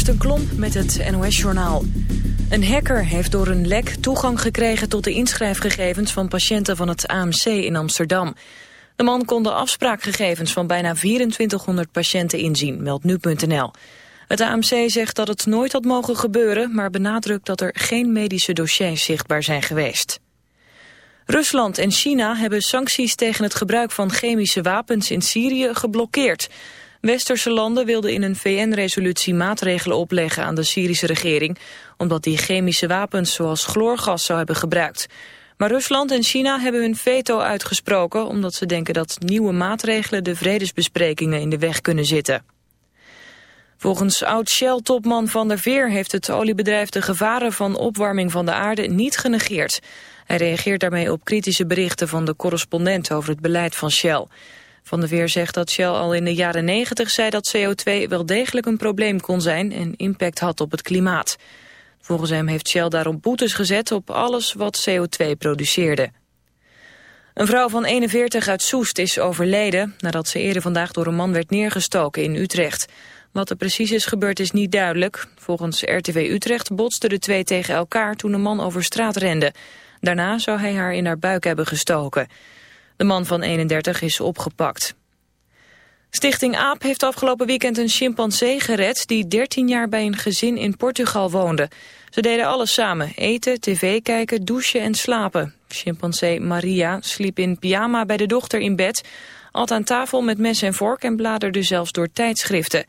Kirsten Klomp met het NOS-journaal. Een hacker heeft door een lek toegang gekregen tot de inschrijfgegevens van patiënten van het AMC in Amsterdam. De man kon de afspraakgegevens van bijna 2400 patiënten inzien, meldt nu.nl. Het AMC zegt dat het nooit had mogen gebeuren, maar benadrukt dat er geen medische dossiers zichtbaar zijn geweest. Rusland en China hebben sancties tegen het gebruik van chemische wapens in Syrië geblokkeerd. Westerse landen wilden in een VN-resolutie maatregelen opleggen aan de Syrische regering, omdat die chemische wapens zoals chloorgas zou hebben gebruikt. Maar Rusland en China hebben hun veto uitgesproken, omdat ze denken dat nieuwe maatregelen de vredesbesprekingen in de weg kunnen zitten. Volgens oud-Shell-topman Van der Veer heeft het oliebedrijf de gevaren van opwarming van de aarde niet genegeerd. Hij reageert daarmee op kritische berichten van de correspondent over het beleid van Shell. Van der Veer zegt dat Shell al in de jaren 90 zei dat CO2 wel degelijk een probleem kon zijn en impact had op het klimaat. Volgens hem heeft Shell daarom boetes gezet op alles wat CO2 produceerde. Een vrouw van 41 uit Soest is overleden nadat ze eerder vandaag door een man werd neergestoken in Utrecht. Wat er precies is gebeurd is niet duidelijk. Volgens RTV Utrecht botsten de twee tegen elkaar toen de man over straat rende. Daarna zou hij haar in haar buik hebben gestoken. De man van 31 is opgepakt. Stichting AAP heeft afgelopen weekend een chimpansee gered... die 13 jaar bij een gezin in Portugal woonde. Ze deden alles samen, eten, tv kijken, douchen en slapen. Chimpansee Maria sliep in pyjama bij de dochter in bed... at aan tafel met mes en vork en bladerde zelfs door tijdschriften.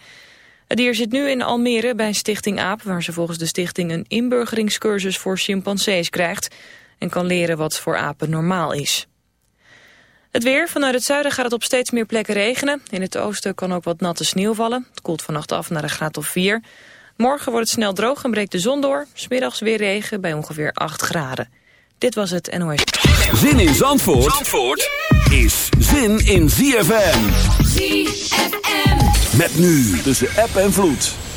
Het dier zit nu in Almere bij Stichting AAP... waar ze volgens de stichting een inburgeringscursus voor chimpansees krijgt... en kan leren wat voor apen normaal is. Het weer. Vanuit het zuiden gaat het op steeds meer plekken regenen. In het oosten kan ook wat natte sneeuw vallen. Het koelt vannacht af naar een graad of 4. Morgen wordt het snel droog en breekt de zon door. Smiddags weer regen bij ongeveer 8 graden. Dit was het NOS. Zin in Zandvoort, Zandvoort is zin in ZFM. ZFM. Met nu tussen app en vloed.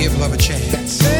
give love a chance.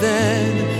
then.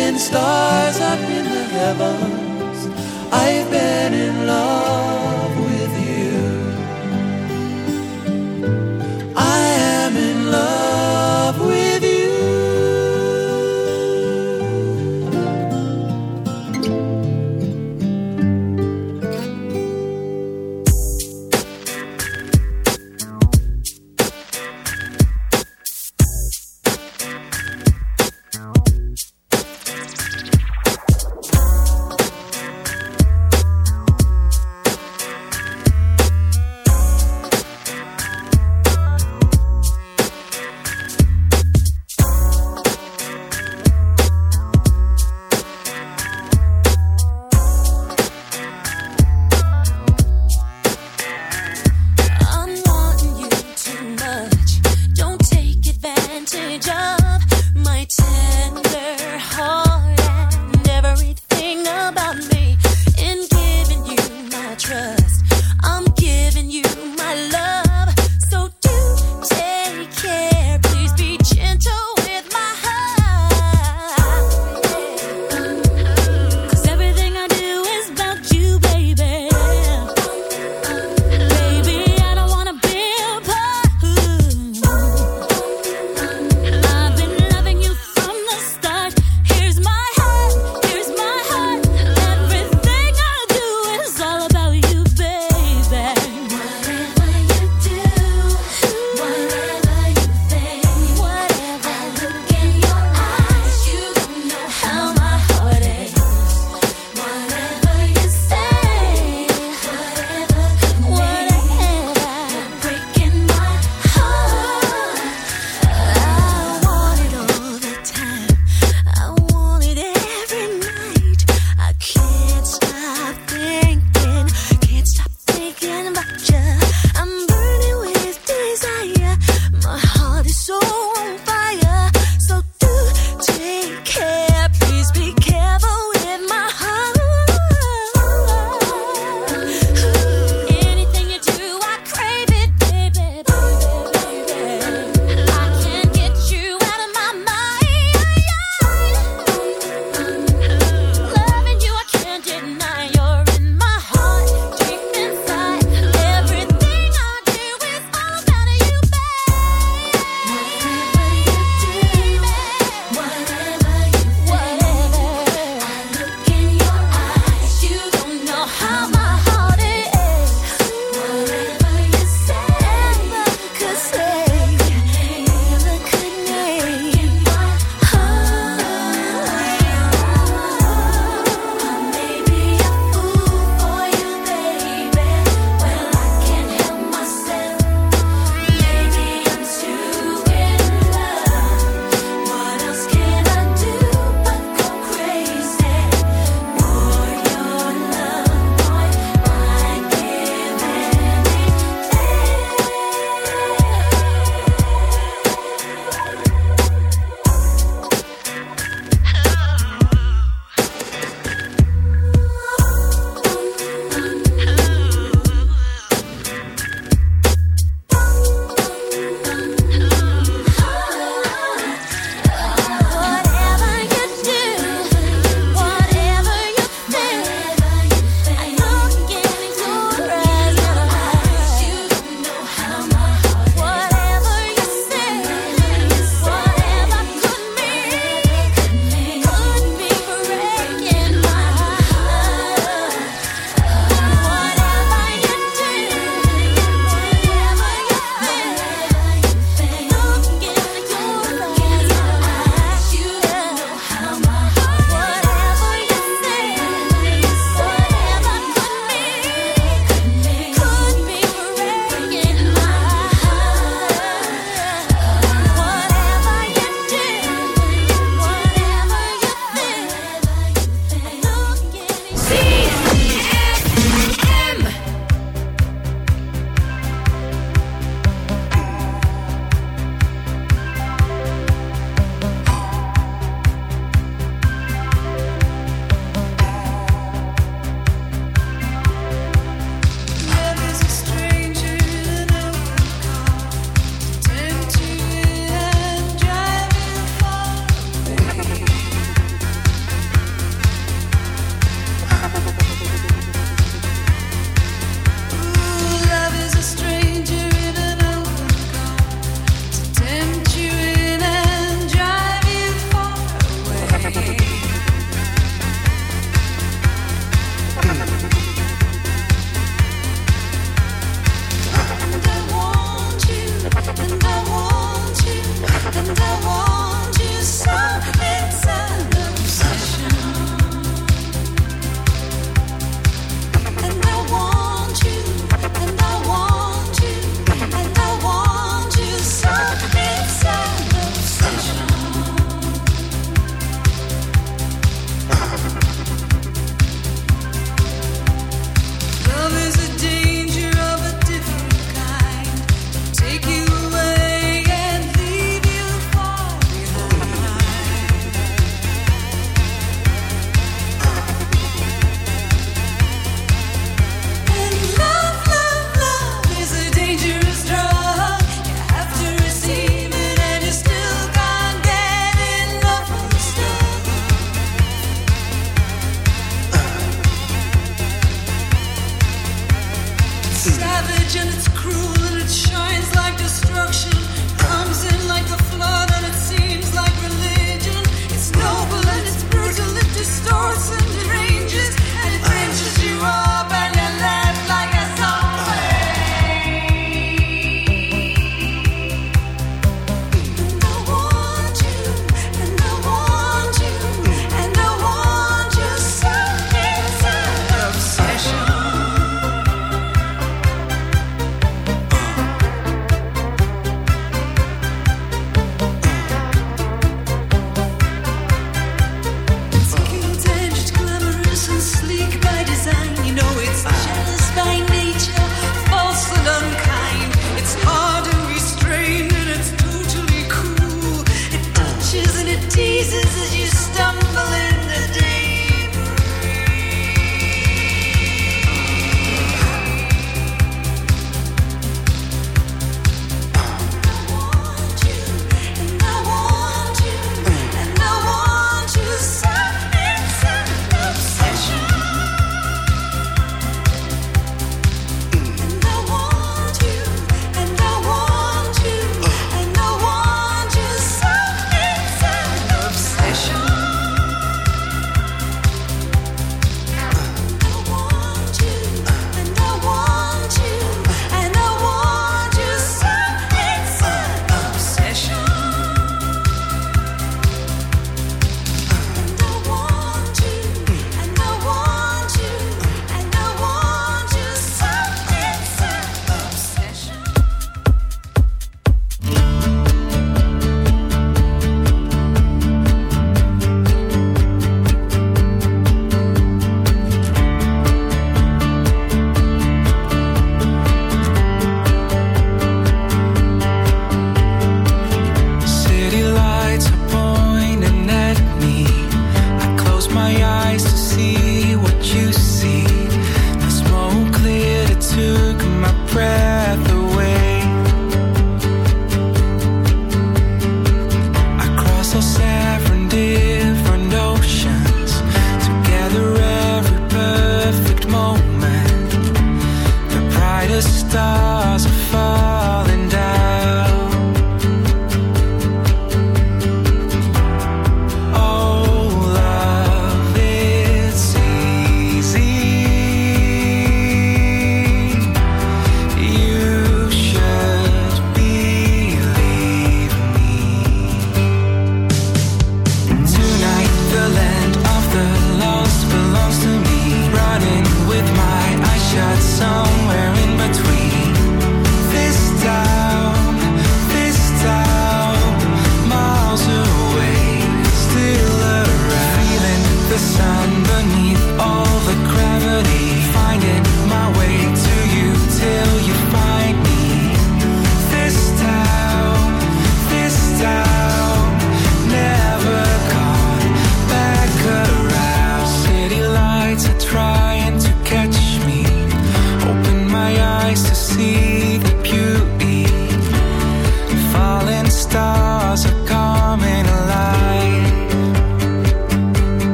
been stars up in the heavens. I've been in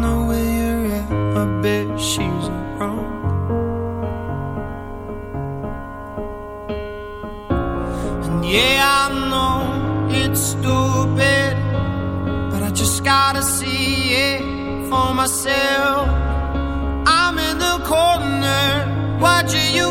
know where you're at. I bet she's wrong. And yeah, I know it's stupid, but I just gotta see it for myself. I'm in the corner watching you.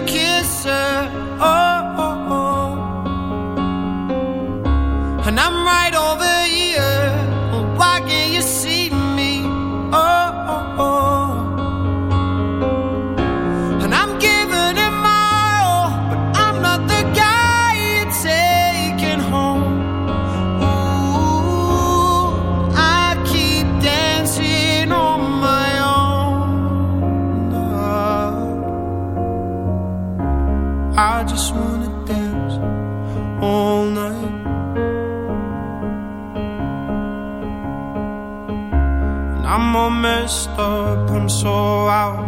so out.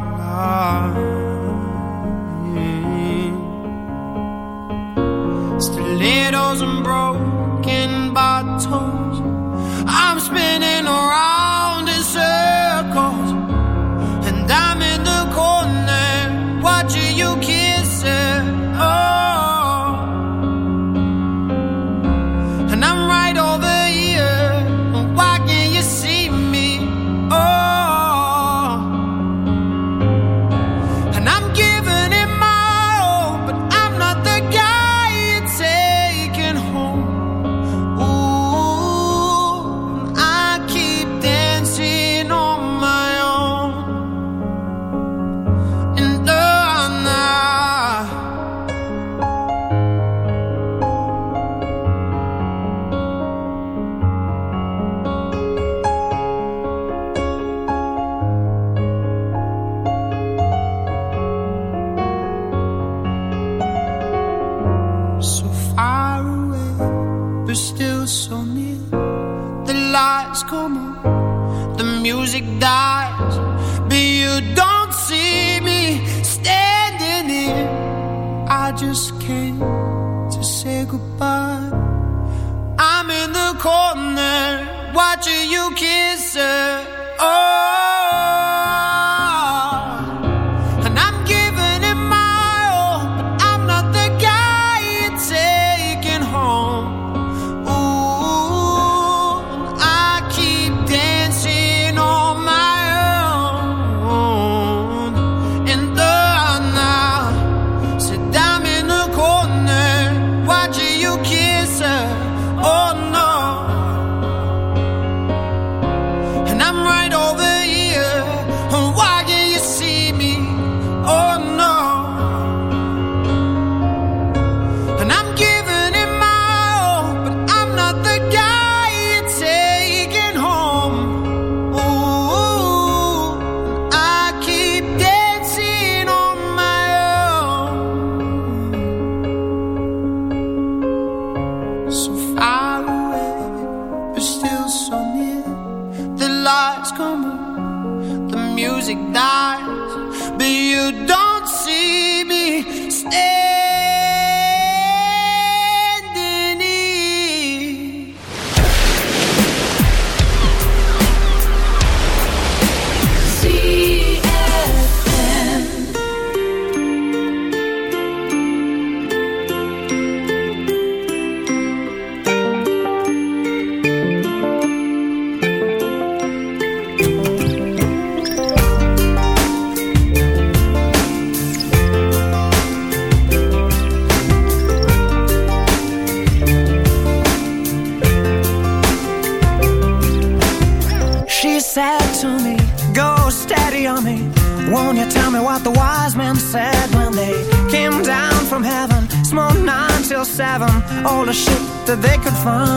that they could find.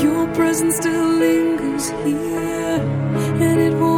Your presence still lingers here, and it won't.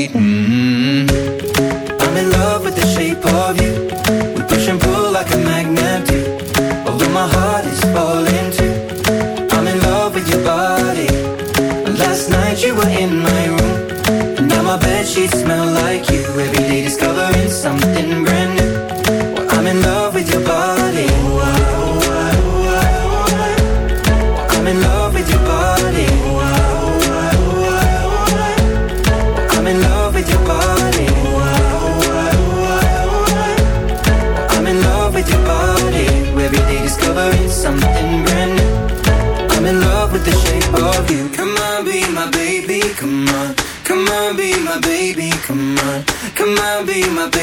feet. Mm-hmm.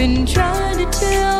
been trying to tell